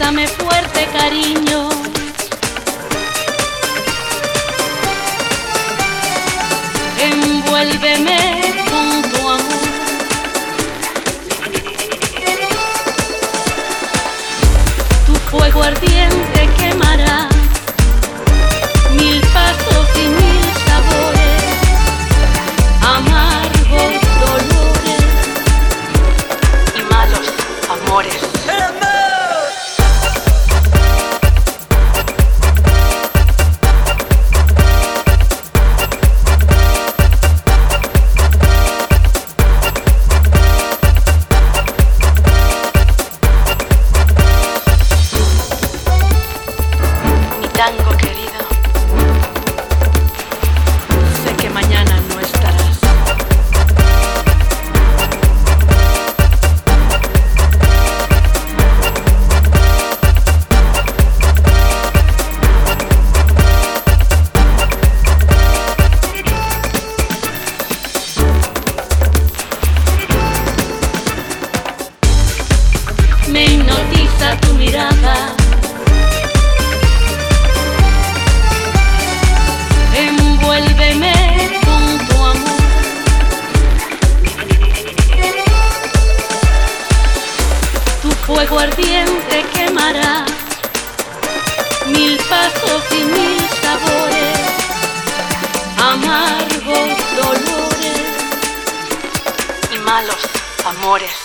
Bésame fuerte, cariño. Envuélveme con tu amor. Tu fuego ardiente mirada. Envuélveme con tu amor. Tu fuego ardiente quemará mil pasos y mil sabores, amargos dolores y malos amores.